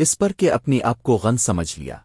اس پر کہ اپنی آپ کو غن سمجھ لیا۔